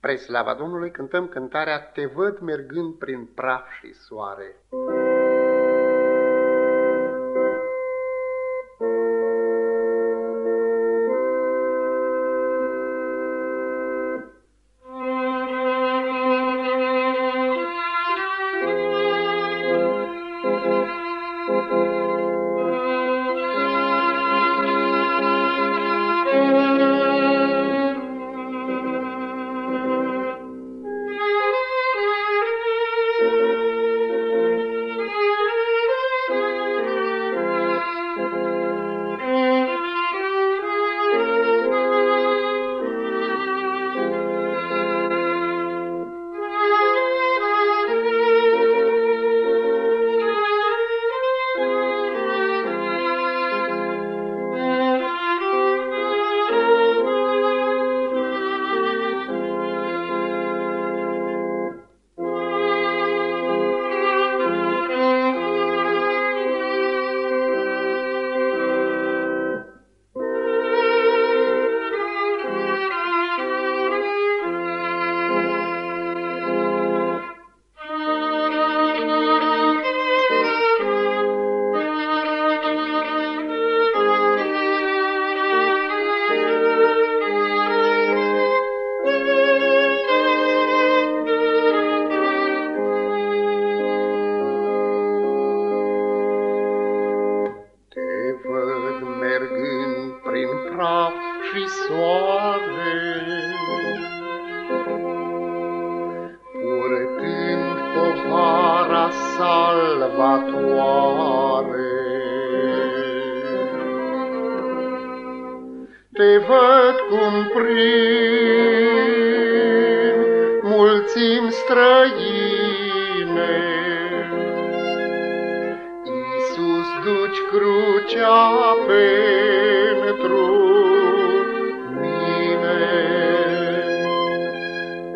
Spre slava Domnului cântăm cântarea Te văd mergând prin praf și soare. Salvatoare, Te văd cum prin mulțim străine, Iisus duci crucea pentru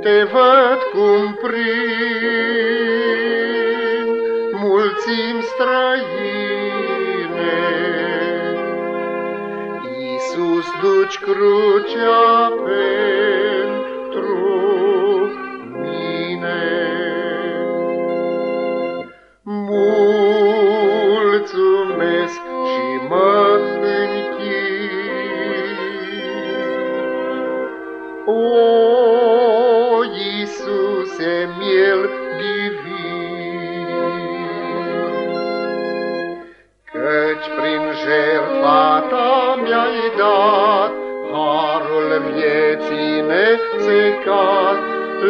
te văd cum prin străine. Iisus duci crucea pentru vieții nesecat,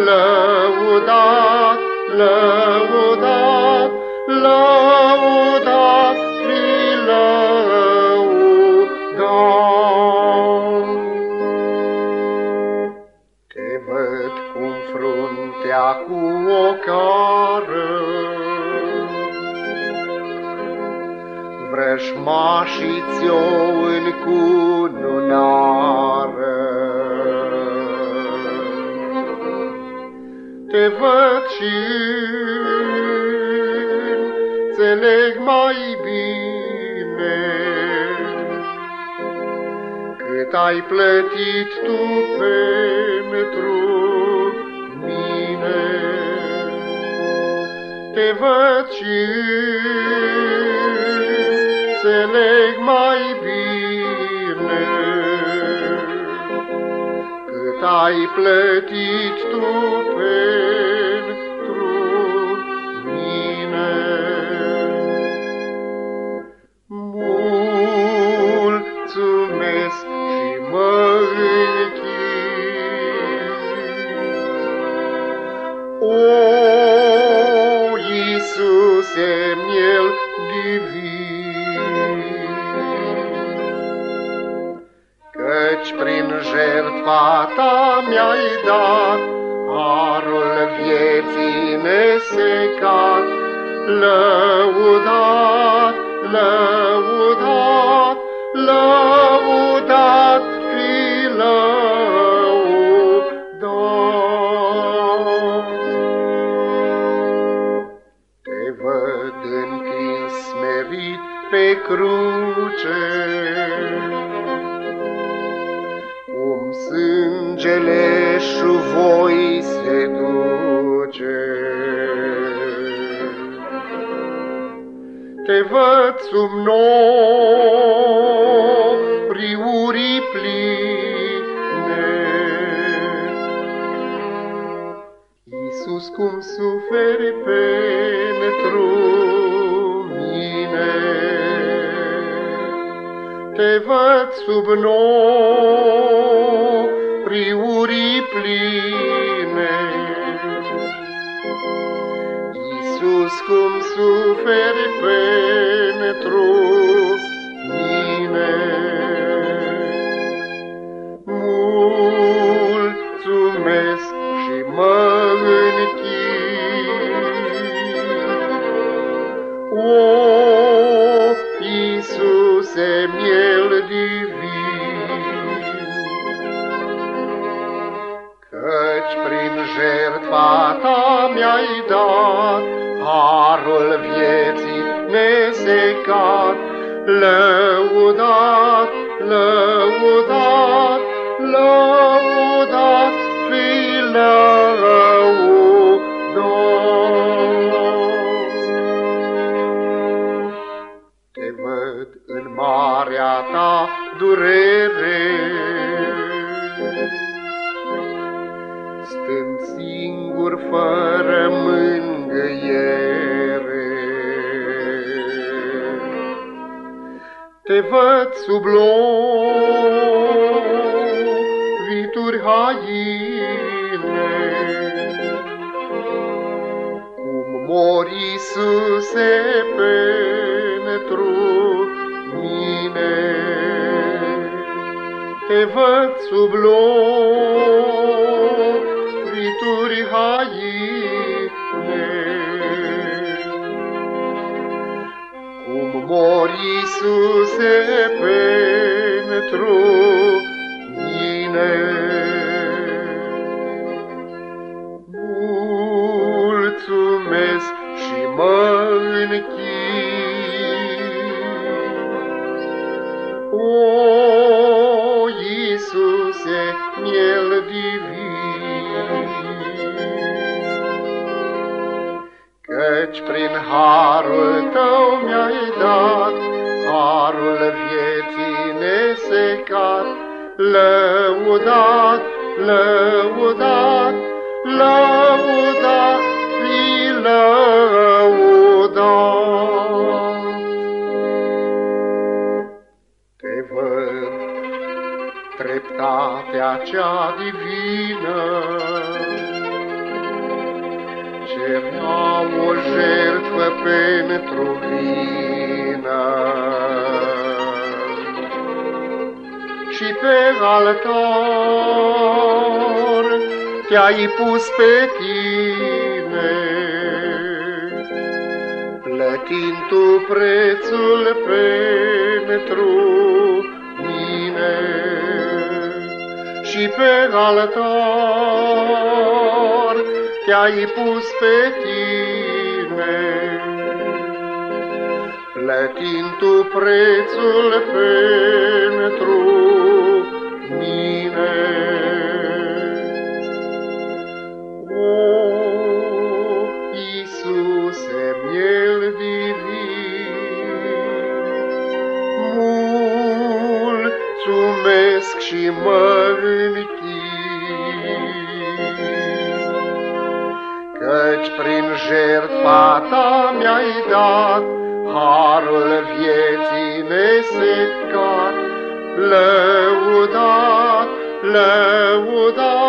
lăudat, lăudat, lăudat, fi lăudat. Te văd cum fruntea cu o cară. Vrășmașii ți-o încununară. Te văd și înțeleg mai bine cât ai plătit tu pentru mine. Te văd și ai plătit tu pentru Căci prin jertfa ta mi-ai dat harul vieții nesecat, lăudat, lăudat, lăudat, Te văd sub nori pline. Iisus, cum suferi pentru mine, Te văd sub nori pline. Cum suferi pentru mine. Mulțumesc și mă închin. O, Iisuse, miel divin, Căci prin jertfa ta mi-ai dat lăudat, lăudat, lăudat, fi lăudat. Te văd în marea ta durere, stând singur fără mângâiere. Te văd sub lovituri haine, cum mori Iisuse pentru mine. Te văd sub lovituri cum mori Iisuse pentru mine. Mulțumesc și mă închin. O, nesecat, lăudat, lăudat, lăudat, fi lăudat. Te văd treptatea cea divină, Cerea o jertfă pentru vină. Și pe altar te-ai pus pe tine, Plătind tu prețul pentru mine. Și pe altar te-ai pus pe tine, Plătind tu prețul pentru mulțumesc și mă închin. Căci prin jertfa ta mi-ai dat harul vieții nesecat, lăudat, lăudat, lăudat.